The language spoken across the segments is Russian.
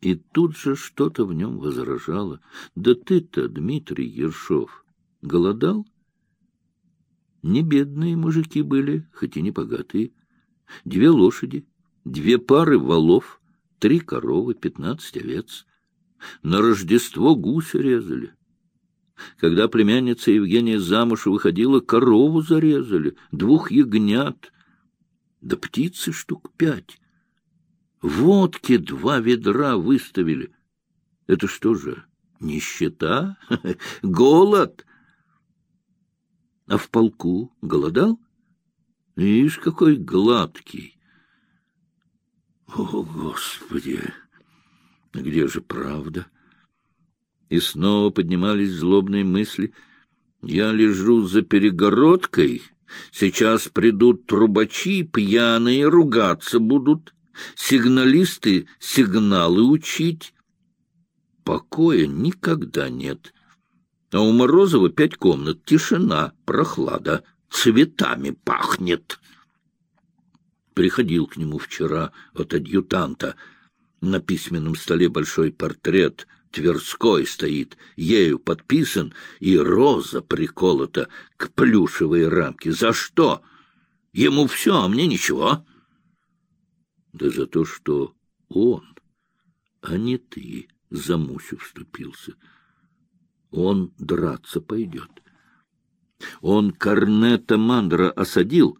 И тут же что-то в нем возражало. Да ты-то, Дмитрий Ершов, голодал? Не бедные мужики были, хоть и не богатые. Две лошади, две пары валов, три коровы, пятнадцать овец. На Рождество гуся резали. Когда племянница Евгения замуж выходила, корову зарезали, двух ягнят, да птицы штук пять. Водки два ведра выставили. Это что же, нищета? Голод? А в полку голодал? Видишь, какой гладкий. О, Господи! Где же правда? И снова поднимались злобные мысли. Я лежу за перегородкой. Сейчас придут трубачи, пьяные, ругаться будут сигналисты сигналы учить. Покоя никогда нет. А у Морозова пять комнат, тишина, прохлада, цветами пахнет. Приходил к нему вчера от адъютанта. На письменном столе большой портрет Тверской стоит, ею подписан, и роза приколота к плюшевой рамке. За что? Ему все, а мне ничего. Да за то, что он, а не ты, за Мусю вступился. Он драться пойдет. Он Корнета Мандра осадил,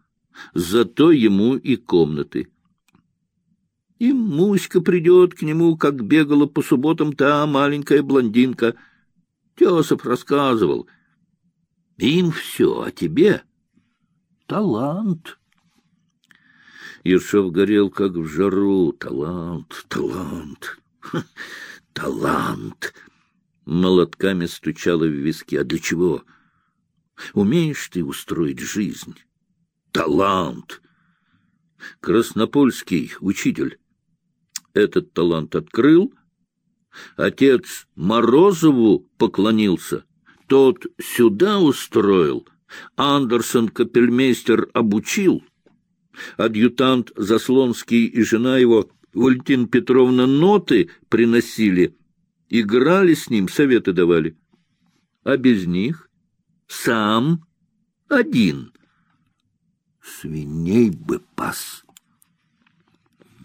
зато ему и комнаты. И Муська придет к нему, как бегала по субботам та маленькая блондинка. Тесов рассказывал. Им все, а тебе талант. Ершов горел, как в жару. Талант, талант, талант. Молотками стучало в виски. А для чего? Умеешь ты устроить жизнь? Талант. Краснопольский учитель этот талант открыл. Отец Морозову поклонился. Тот сюда устроил. Андерсон капельмейстер обучил. Адъютант Заслонский и жена его, Валентина Петровна, ноты приносили, играли с ним, советы давали. А без них сам один. Свиней бы пас.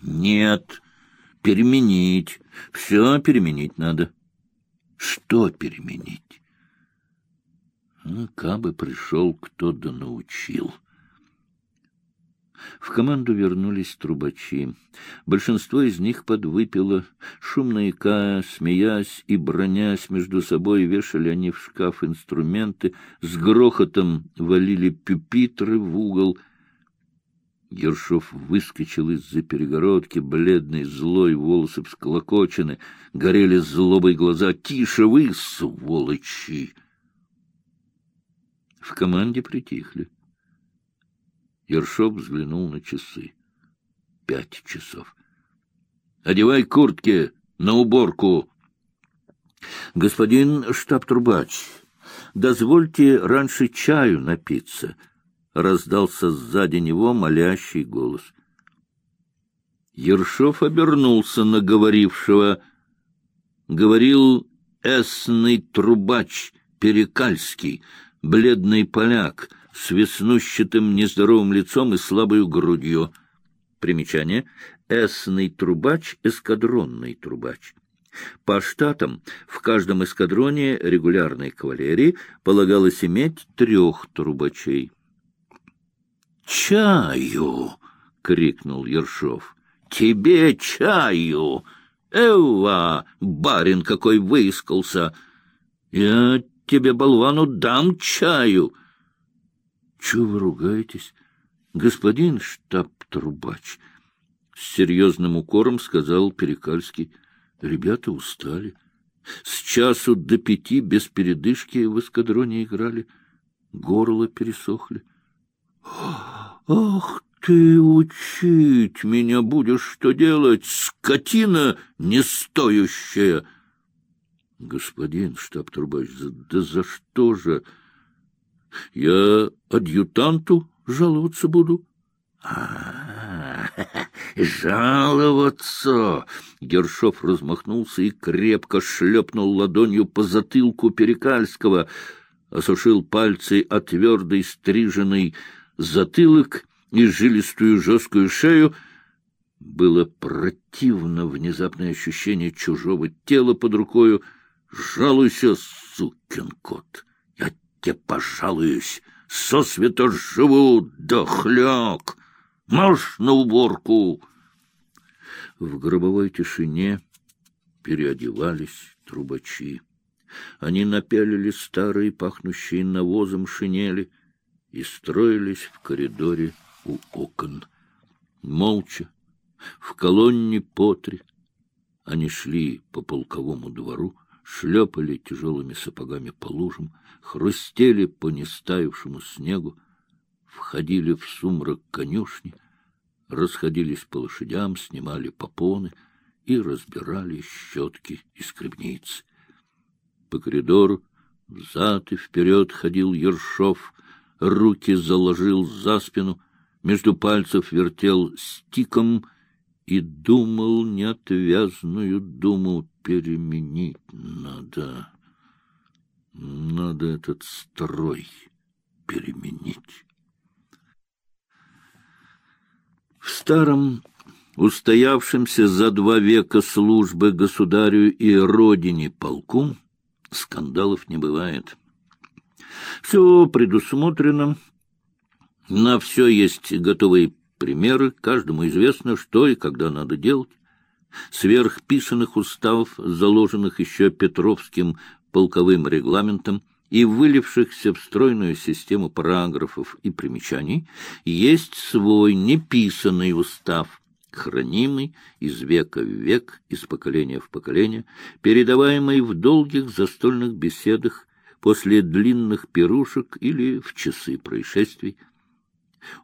Нет, переменить. Все переменить надо. Что переменить? Ну, кабы пришел кто да научил. В команду вернулись трубачи. Большинство из них подвыпило. Шумно икая, смеясь и бронясь между собой, вешали они в шкаф инструменты, с грохотом валили пюпитры в угол. Ершов выскочил из-за перегородки, бледный, злой, волосы всколокочены, горели злобой глаза. «Тише вы, сволочи!» В команде притихли. Ершов взглянул на часы. Пять часов. «Одевай куртки на уборку!» «Господин штаб-трубач, дозвольте раньше чаю напиться», — раздался сзади него молящий голос. Ершов обернулся на говорившего. Говорил эсный трубач Перекальский, бледный поляк — с веснущатым нездоровым лицом и слабой грудью. Примечание. Эсный трубач, эскадронный трубач. По штатам в каждом эскадроне регулярной кавалерии полагалось иметь трех трубачей. «Чаю!» — крикнул Ершов. «Тебе чаю! Эва, барин какой выискался! Я тебе, болвану, дам чаю!» Чего вы ругаетесь, господин штаб-трубач? С серьезным укором сказал Перекальский. Ребята устали. С часу до пяти без передышки в эскадроне играли. Горло пересохли. Ах ты, учить меня будешь что делать, скотина нестоящая! Господин штаб-трубач, да за что же... Я адъютанту жаловаться буду. А, жаловаться!» Гершов размахнулся и крепко шлепнул ладонью по затылку Перекальского, осушил пальцы о твердый стриженный затылок и жилистую жесткую шею. Было противно внезапное ощущение чужого тела под рукою. «Жалуйся, сукин кот! Тебе пожалуюсь! Сосвета живу, дохляк!» Марш на уборку! В гробовой тишине переодевались трубачи. Они напялили старые, пахнущие навозом шинели и строились в коридоре у окон. Молча, в колонне по три, они шли по полковому двору, шлепали тяжелыми сапогами по лужам, хрустели по нестаявшему снегу, входили в сумрак конюшни, расходились по лошадям, снимали попоны и разбирали щетки и скребницы. По коридору взад и вперед ходил Ершов, руки заложил за спину, между пальцев вертел стиком и думал неотвязную думу переменить надо. Надо этот строй переменить. В старом, устоявшемся за два века службы государю и родине полку скандалов не бывает. Все предусмотрено, на все есть готовые примеры, каждому известно, что и когда надо делать. Сверхписанных уставов, заложенных еще Петровским полковым регламентом, и вылившихся в стройную систему параграфов и примечаний, есть свой неписанный устав, хранимый из века в век, из поколения в поколение, передаваемый в долгих застольных беседах после длинных пирушек или в часы происшествий.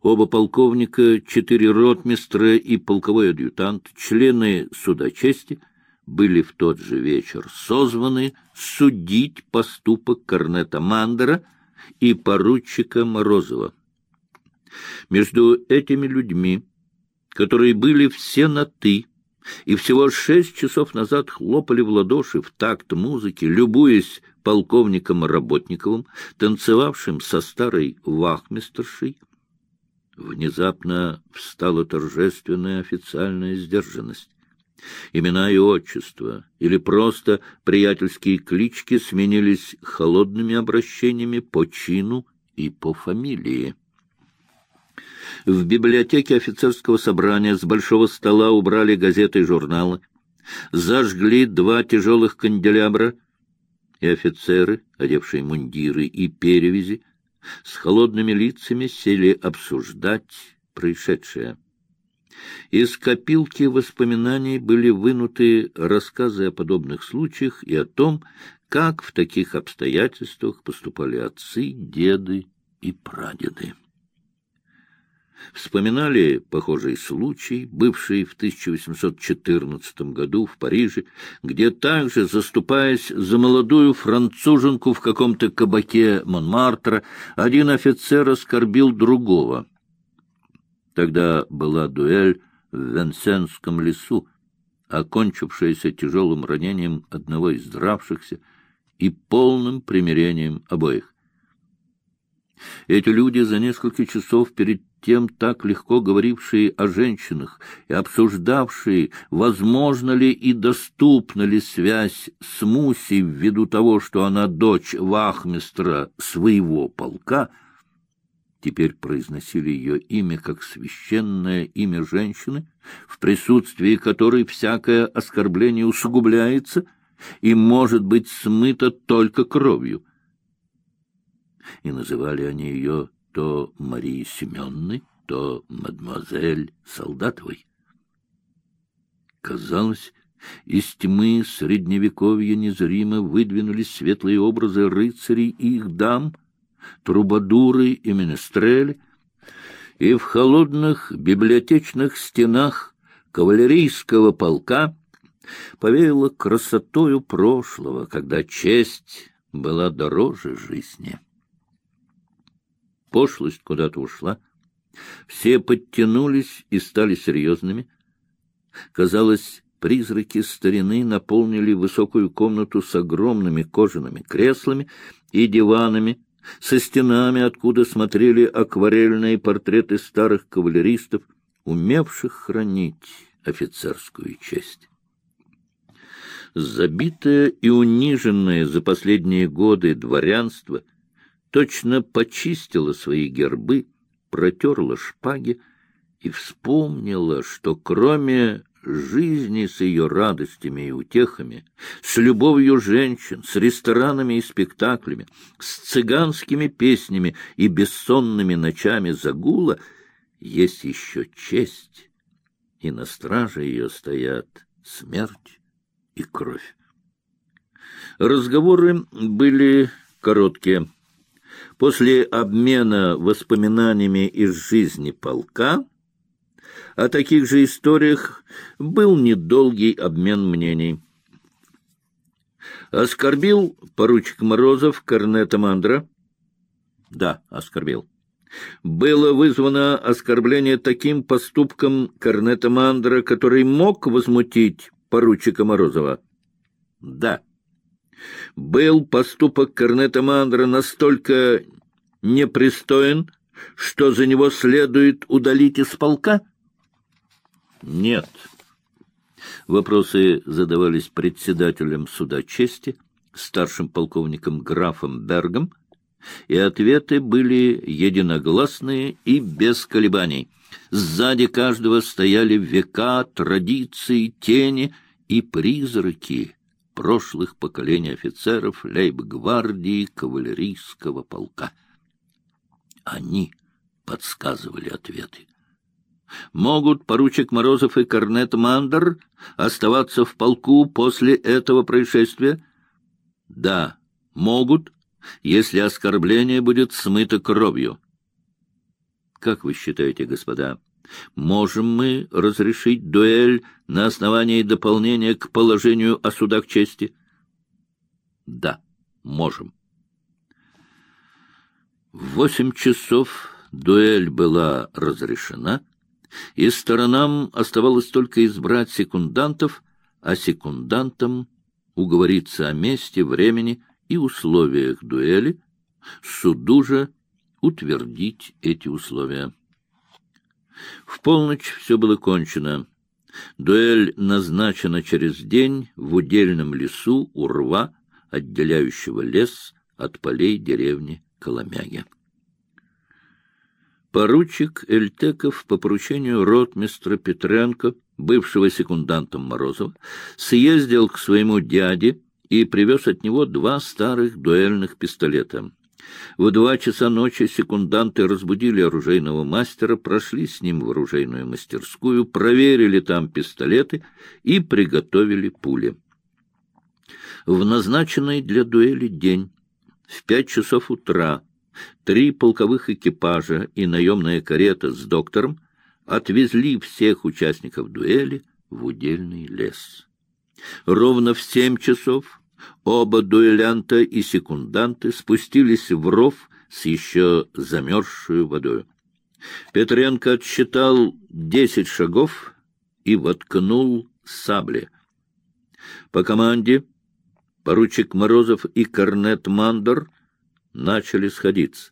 Оба полковника, четыре ротмистра и полковой адъютант, члены суда чести — были в тот же вечер созваны судить поступок корнета Мандера и поручика Морозова. Между этими людьми, которые были все на «ты», и всего шесть часов назад хлопали в ладоши в такт музыки, любуясь полковником Работниковым, танцевавшим со старой вахмистершей, внезапно встала торжественная официальная сдержанность. Имена и отчества или просто приятельские клички сменились холодными обращениями по чину и по фамилии. В библиотеке офицерского собрания с большого стола убрали газеты и журналы, зажгли два тяжелых канделябра, и офицеры, одевшие мундиры и перевязи, с холодными лицами сели обсуждать происшедшее. Из копилки воспоминаний были вынуты рассказы о подобных случаях и о том, как в таких обстоятельствах поступали отцы, деды и прадеды. Вспоминали похожий случай, бывший в 1814 году в Париже, где также, заступаясь за молодую француженку в каком-то кабаке Монмартра, один офицер оскорбил другого — Тогда была дуэль в Венсенском лесу, окончившаяся тяжелым ранением одного из дравшихся и полным примирением обоих. Эти люди за несколько часов перед тем так легко говорившие о женщинах и обсуждавшие, возможно ли и доступна ли связь с Мусей ввиду того, что она дочь вахмистра своего полка — теперь произносили ее имя как священное имя женщины, в присутствии которой всякое оскорбление усугубляется и может быть смыто только кровью. И называли они ее то Марией Семенной, то мадемуазель Солдатовой. Казалось, из тьмы средневековья незримо выдвинулись светлые образы рыцарей и их дам — трубадуры и менестрели, и в холодных библиотечных стенах кавалерийского полка повеяло красотою прошлого, когда честь была дороже жизни. Пошлость куда-то ушла, все подтянулись и стали серьезными — Казалось, призраки старины наполнили высокую комнату с огромными кожаными креслами и диванами, со стенами, откуда смотрели акварельные портреты старых кавалеристов, умевших хранить офицерскую честь. Забитое и униженное за последние годы дворянство точно почистило свои гербы, протерло шпаги и вспомнило, что кроме жизни с ее радостями и утехами, с любовью женщин, с ресторанами и спектаклями, с цыганскими песнями и бессонными ночами загула, есть еще честь, и на страже ее стоят смерть и кровь. Разговоры были короткие. После обмена воспоминаниями из жизни полка о таких же историях был недолгий обмен мнений. Оскорбил поручик Морозов корнета Мандра? Да, оскорбил. Было вызвано оскорбление таким поступком корнета Мандра, который мог возмутить поручика Морозова? Да. Был поступок корнета Мандра настолько непристоен, что за него следует удалить из полка? Нет. Вопросы задавались председателем суда чести, старшим полковником графом Бергом, и ответы были единогласные и без колебаний. Сзади каждого стояли века, традиции, тени и призраки прошлых поколений офицеров лейб-гвардии кавалерийского полка. Они подсказывали ответы. Могут поручик Морозов и корнет Мандер оставаться в полку после этого происшествия? Да, могут, если оскорбление будет смыто кровью. Как вы считаете, господа, можем мы разрешить дуэль на основании дополнения к положению о судах чести? Да, можем. В восемь часов дуэль была разрешена, и сторонам оставалось только избрать секундантов, а секундантам уговориться о месте, времени и условиях дуэли, суду же утвердить эти условия. В полночь все было кончено. Дуэль назначена через день в удельном лесу у рва, отделяющего лес от полей деревни Коломяги. Поручик Эльтеков по поручению ротмистра Петренко, бывшего секундантом Морозова, съездил к своему дяде и привез от него два старых дуэльных пистолета. В два часа ночи секунданты разбудили оружейного мастера, прошли с ним в оружейную мастерскую, проверили там пистолеты и приготовили пули. В назначенный для дуэли день, в пять часов утра, Три полковых экипажа и наемная карета с доктором отвезли всех участников дуэли в удельный лес. Ровно в семь часов оба дуэлянта и секунданты спустились в ров с еще замерзшую водой. Петренко отсчитал десять шагов и воткнул сабли. По команде поручик Морозов и корнет Мандор начали сходиться.